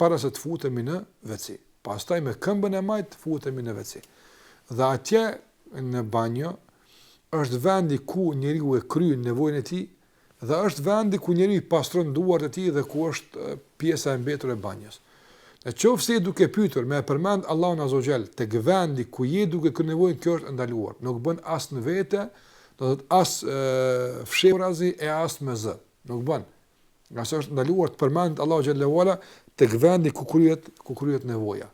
para se të futemi në WC. Pastaj me këmbën e majtë futemi në WC. Dhe atje në banjo është vendi ku njeriu e kryen nevojën e tij dhe është vendi ku njeriu i pastron duart e tij dhe ku është pjesa e mbetur e banjës. Në qoftë se je duke pyetur me e përmend Allahun Azza wa Jall tek vendi ku je duke kryer nevojën, kjo është e ndaluar. Nuk bën as në vete, do të thotë as fshehurazi e as me zë. Nuk bën. Ngase është ndaluar të përmendet Allahu xhelle ue ala tek vendi ku kryhet ku kryhet nevoja.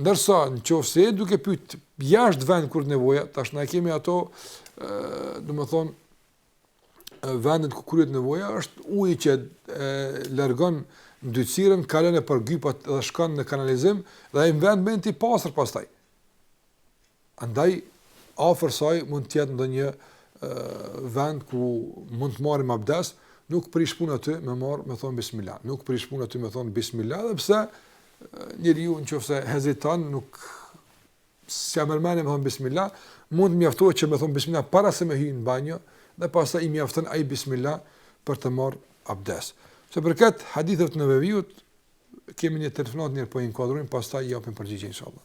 Ndërsa në qoftë se je duke pyet jashtë vendit ku kryhet nevoja, tash na kemi ato ë domethënë vendet ku kryhet nevoja është uji që e largon ndytësirën, kalon nëpër gypat dhe shkon në kanalizim dhe ai vend mbetet i pastër pastaj. Andaj, afër saj mund të jetë ndonjë vend ku mund të marrim abdes, nuk prish punë aty me marr, me thon bismillah. Nuk prish punë aty me thon bismillah, edhe pse njeriu në qoftë se heziton, nuk s'ia merr mendja me thon bismillah, mund të mjaftohet që me thon bismillah para se me hyrë në banjë, dhe pastaj i mjafton ai bismillah për të marr abdes. Sa i përket haditheve të Neveviut, kemi një telefonat mirë po inkuadrojmë, pastaj i japim përgjigje inshallah.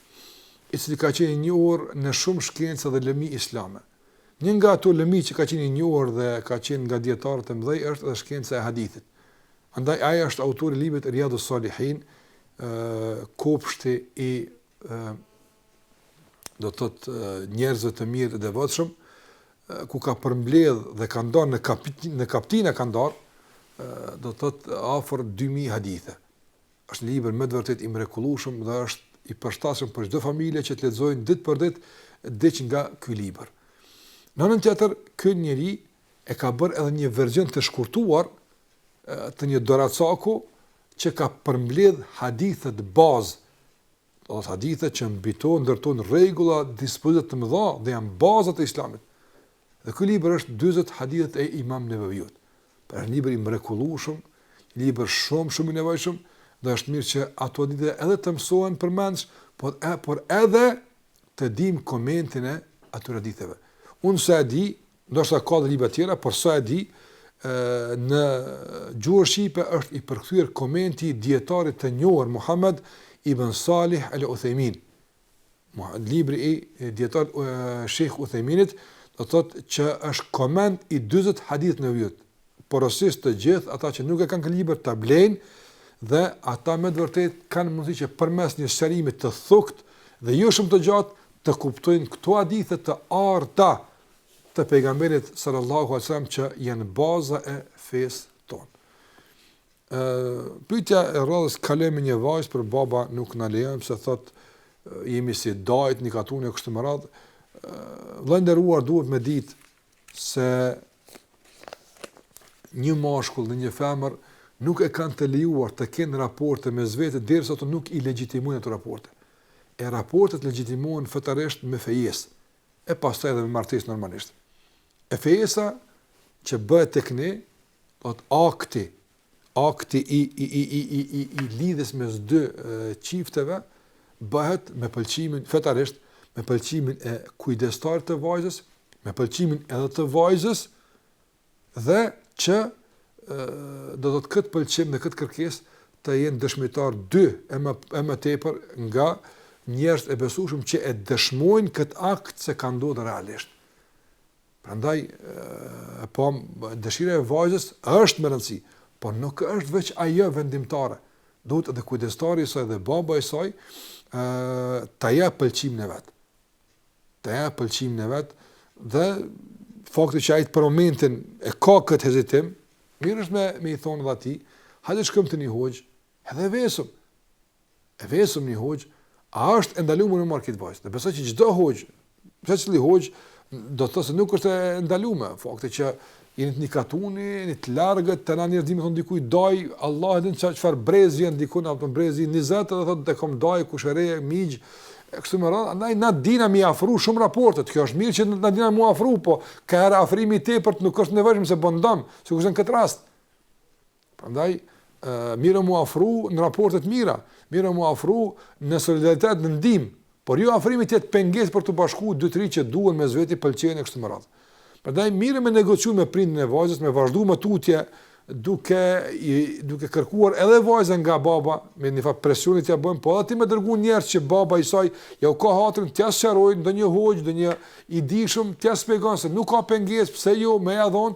i cili ka qenë i njohur në shumë shkenca dhe lëmi islame. Një nga ato lëmi që ka qenë i njohur dhe ka qenë nga dietarët e mëdhenj është edhe shkenca e hadithit. Andaj ai është autori i librit Rijadu Salihin, kopshti i do të thotë njerëzve të mirë dhe devotshëm ku ka përmbledh dhe ka ndarë në kapit, në kaptina ka ndarë do të thotë afër 2000 hadithe. Është një libër me të vërtetë i mrekullueshëm dhe është i përshtatshëm për çdo familje që të lexojnë ditë për ditë diç nga ky libër. Në anën tjetër, ky njeri e ka bërë edhe një version të shkurtuar të një doracaku që ka përmbledhë hadithet bazë, do të thotë hadithe që mbi to ndërtohen rregulla, dispozita të mëdha dhe janë bazat e Islamit. Dhe ky libër është dyzet hadithet e Imam Neveviut. Pra është një libër i mrekullueshëm, një libër shumë shumë i nevojshëm dhe është mirë që ato hadithe edhe të mësohen përmendsh, por e por edhe të dim komentin e atyre haditheve. Unë sa e di, ndoshta ka edhe libra të tjera, por sa e di, ë në gjuhën shqipe është i përkthyer komenti i dietarit të njohur Muhammed ibn Salih al-Uthaymin libri i dijetarit Sheikh Uthayminit do thotë që është koment i 40 haditheve të Neveviut. Porosis të gjithë ata që nuk e kanë këtë libër ta blejnë dhe ata me të vërtetë kanë mundësi që përmes një sqarimi të thuktë dhe jo shumë të gjatë të kuptojnë këto hadithe të arta të pejgamberit sallallahu alajhi wasallam që janë baza e fesë tonë. Pyetja e radhës kaloj me një vajzë por baba nuk na lejon pse thotë jemi si dajt në katun e kështu me radhë. Vëlla i nderuar duhet me ditë se një mashkull dhe një femër nuk e kanë të lejuar të kenë raporte mes vete derisa të nuk i legjitimojnë ato raporte. E raportet legjitimohen fetarisht me fejesë e pastaj edhe me martesë normalisht. E fejesa që bëhet tek ne Do thotë akti, akti i i i i i i i lidhjes mes dy çifteve bëhet me pëlqimin, fetarisht, me pëlqimin e kujdestarit të vajzës, me pëlqimin edhe të vajzës dhe që do të thotë këtë pëlqim dhe këtë kërkesë të jenë dëshmitarë dy e më e më tepër nga njerëz të besueshëm që e dëshmojnë këtë akt se ka ndodhur realisht. Prandaj, e pamë, dëshira e vajzës është me rëndësi, por nuk është veç ajo vendimtare, duhet edhe kujdestari i saj dhe baba i saj, ë ta jap pëlqimin e vet. Ta jap pëlqimin e vet dhe fakti që ai për momentin e ka këtë hezitim, mirë është me me i thonë atij, hajde shkojmë te një hoxhë, Edhe vesim. E vesim një hoxhë, a është e ndaluar me marrë këtë vajzë? Dhe besoj që çdo hoxhë, çdocili hoxhë do të thotë se nuk është e ndaluar, fakti që jeni të ni katuni, jeni të largët, te na njerëzit i thonë dikuj dajë, Allah e din që çfarë brezi janë dikun, a po thom brezi 20, dhe thotë e kom dajë, kusheri, mixhë, e kështu me radhë, na na dina mi afru shumë raportet, kjo është mirë që na dina mu afru, po ka herë afrimi i tepërt nuk është nevojshme se bën dam, sikur është në këtë rast. Prandaj, mirë mu afru në raporte t'mira, mirë mu afru në solidaritet, në ndihmë, por jo afrimi t'jetë pengesë për t'u bashku dy tri që duen me zveti pëlqenë e kështë më radhë. Prandaj, mirë me negociu me prindin e vajzës, me vazhdu më tutje, duke, i, duke kërkuar edhe vajzën nga baba, me njëfar presioni ja bëjmë, po edhe ti me dërgu njerëz që baba i saj, jau ka hatrin, t'ja sqarojnë, ndonjë hoxhë, ndonjë i dijshëm, t'ja shpjegon se nuk ka pengesë, pse jo, me ja dhonë,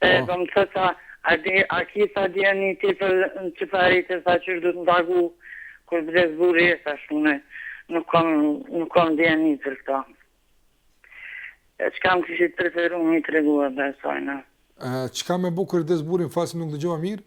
E po. domethënë sa, a, di, a ki sa dijeni ti për qefaretet sa qysh duhet me pagu kur vdes burri e sa shumë. Nuk kom, nuk kom dijeni për këta. E çka m'kshit preferu me i tregu e besojna. E, çka me bo kur vdes burri më falë se nuk ndëgjova mirë?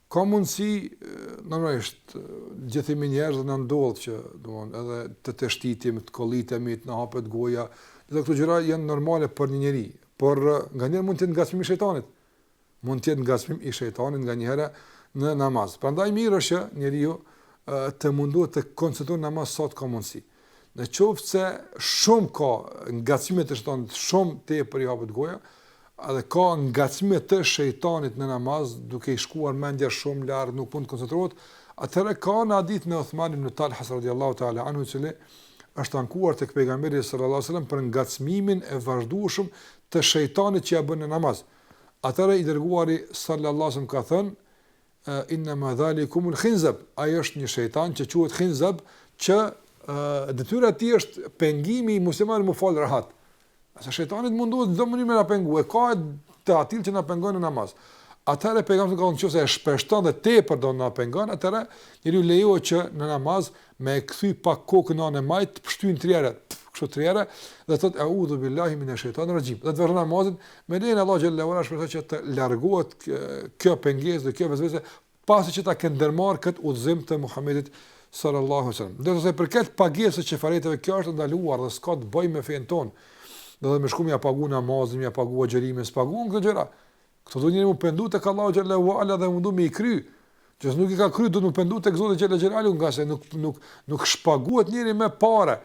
Ka mundësi, normalisht, gjithë jemi njerëz dhe na ndodh që, domthonë, edhe të teshtitim, të kollitemi, të na hapet goja, dhe këto gjëra janë normale për një njeri, por nganjëherë mund të jetë ngacmim i shejtanit. Mund të jetë ngacmim i shejtanit nganjëherë në namaz. Prandaj mirë është që njeriu të mundohet të koncentrohet në namaz sa të ka mundësi. Në qoftë se shumë ka ngacmime të shejtanit, shumë tepër i hapet goja, edhe ka ngacmime të shejtanit në namaz, duke i shkuar mendja shumë larg, nuk mund të koncentrohet, atëherë ka një hadith me Uthman ibn Talha radhiyallahu ta'ala anhu i cili është ankuar tek pejgamberi sallallahu alajhi wasallam për ngacmimin e vazhdueshëm të shejtanit që ja bën në namaz. Atëherë i dërguari sallallahu alajhi wasallam ka thënë Innama dhalikumul khinzab, ai është një shejtan që quhet khinzab, që detyra e tij është pengimi i muslimanit m'u falë rahat. Se shejtani mundohet çdo mënyrë me na pengue, ka të atillë që na pengon në namaz. Atëherë pejgamberi ka thënë se e shpeshton dhe tepër do na pengon, atëherë njeriu lejohet që në namaz me e kthy pak kokën në anën e majtë, pshtyn tri herë, kështu tri herë dhe thot e'udhu billahi minash shejtanir rajim. Dhe të vazhdon namazin me lejen e Allahut xhelle ue ala shpresoj që të largohet kjo pengesë dhe kjo vesvese pasi që ta kenë ndërmarr kët udhëzim të Muhamedit sallallahu alaihi wasallam. Do të thotë përket pagesës qefareteve kjo është ndaluar dhe s'ka të bëjë me fen ton. Edhe me shku me ja pagu namazin, me ja pagu agjërimin, s'paguhen këto gjëra. Këto duhet njeri m'u pendu tek Allahu xhelle ue ala dhe mundu me i kry. Nëse nuk i ka kry, duhet m'u pendu tek Zoti xhelle xhelaluhu ngase nuk, nuk, nuk shpaguhet njeri me pare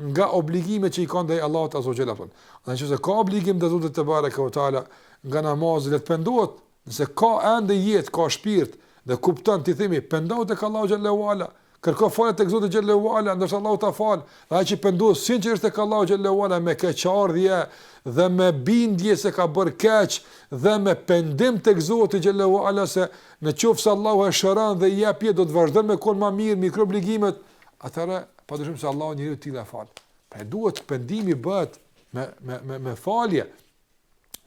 nga obligime që i ka ndaj Allahut azze ue xhel. Në qoftë se ka obligim ndaj Zotit tebareke ue teala nga namazi le të pendohet, nëse ka ende jetë, ka shpirt dhe kuptan t'i themi, pendohu tek Allahu xhelle ue ala, Kërko falje tek Zoti xhelle ue ala, ndoshta Allahu ta fal, dhe ai që pendohet sinqerisht tek Allahu xhelle ue ala me keqardhje dhe me bindje se ka bërë keq dhe me pendim tek Zoti xhelle ue ala se në qoftë se Allahu e shëron dhe i jep jetë do të vazhdon me kon ma mirë me i kry obligimet, atëherë padyshim se Allahu njeriun e tillë e fal. Pra duhet pendimi bëhet me me me me falje.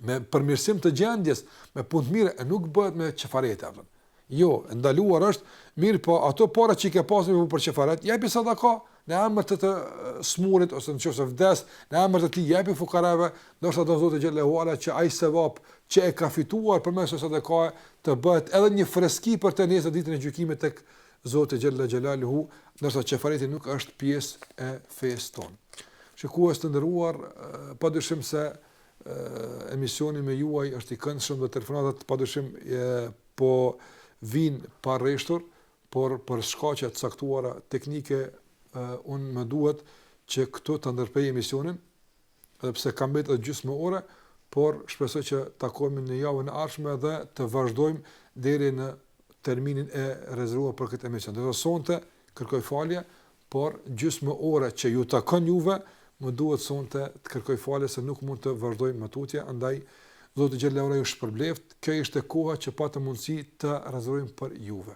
me përmirësim të gjendjes, me punë të mirë, e nuk bëhet me qefaret, jo, e ndaluar është, mirëpo ato para që i ke pasë për qefaret, jepi sadaka në emër të të smurit ose në qoftë se vdes, në emër të tij jepi fukarave, ndoshta do Zoti xhele ue ala që ai sevap që e ka fituar përmes sadakasë të bëhet edhe një freski për të nesër ditën e gjykimit tek Zoti xhel-le xhelaluhu ndërsa qefareti nuk është pjesë e fesë tonë. Shikues të nderuar, padyshim se emisioni me juaj është i këndshëm dhe telefonatat padyshim po vijnë pa rreshtur, por për shkaqe të caktuara teknike unë më duhet që këtu ta ndërprej emisionin, edhe pse ka mbetë edhe gjysmë ore, por shpresoj që të takohemi në javën e ardhshme dhe të vazhdojmë deri në terminin e rezervuar për këtë emision. Do të sonte kërkoj falje, por gjysmë ore që ju takon juve, më duhet sonte të kërkoj falje se nuk mund të vazhdoj më tutje, andaj Zoti xhelalu ju shpërbleftë. Kjo ishte koha që patëm mundësi të rezervojmë për juve.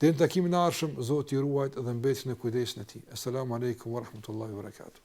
Deri në takimin e ardhshëm, Zoti ju ruajtë dhe mbetni në kujdesin e tij. Asalamu alaykum wa rahmatullahi wa barakatuh.